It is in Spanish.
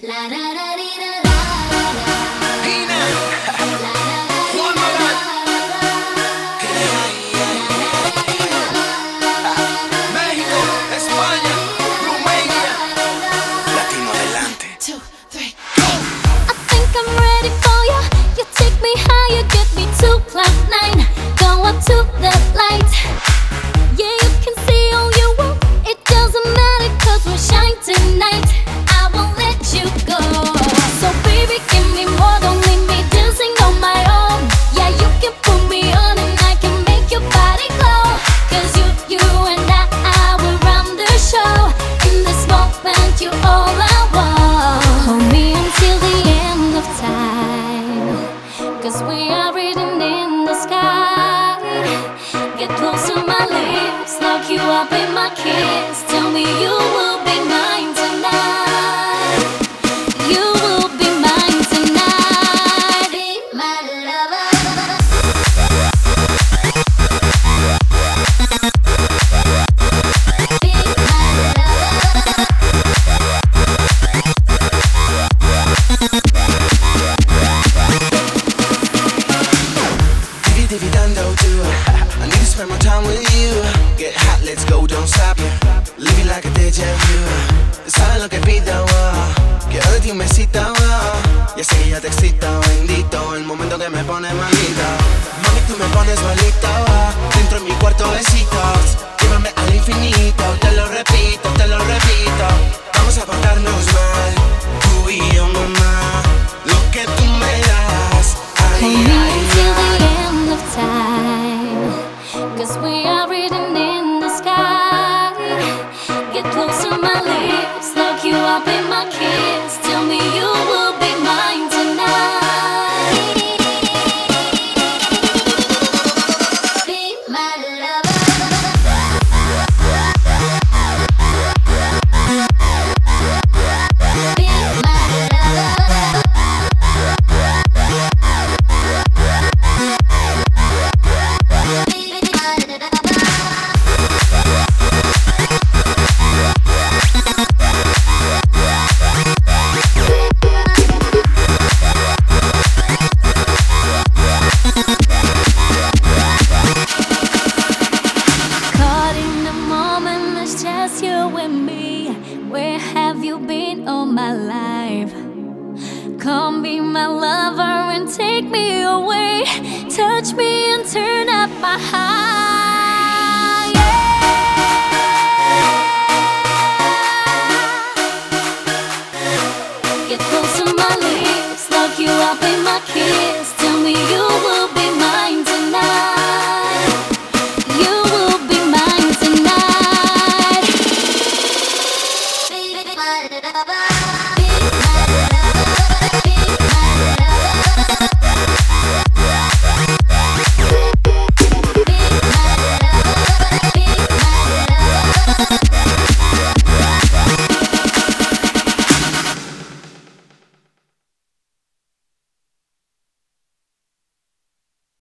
La la la ra da. Divvy divvy dando do. I need to spend more time with you. Get hot, let's go, don't stop. Living like a deja vu. Sabes lo que pido, oh. Quiero de ti un besito, oh. Ya sé que ya te excita, bendito. El momento que me pone malito. Mami, tú me pones malito. oh. Dentro de mi cuarto besitos. Llévame al infinito. Te lo repito, te lo repito. Vamos a portarnos mal. Tú y yo, mamá. Lo que tú me das. Hold me. Where have you been all my life? Come be my lover and